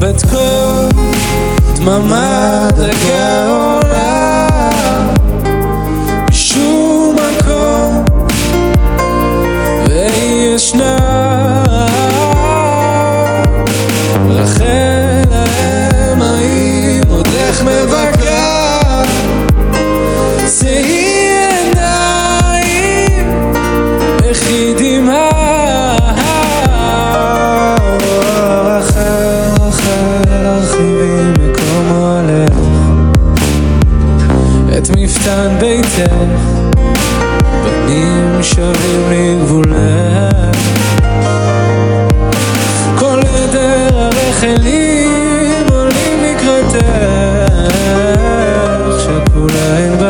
But cool go. דממה דקה עולה משום מקום והיא ישנה רחל האם האם עוד איך מבכה את מפתן ביתך בנים שבים לגבולך כל עדר הרחלים עולים לקראתך שכולה אין בהם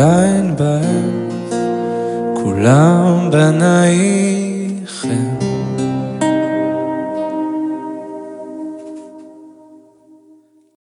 אין בהם, כולם בנייכם.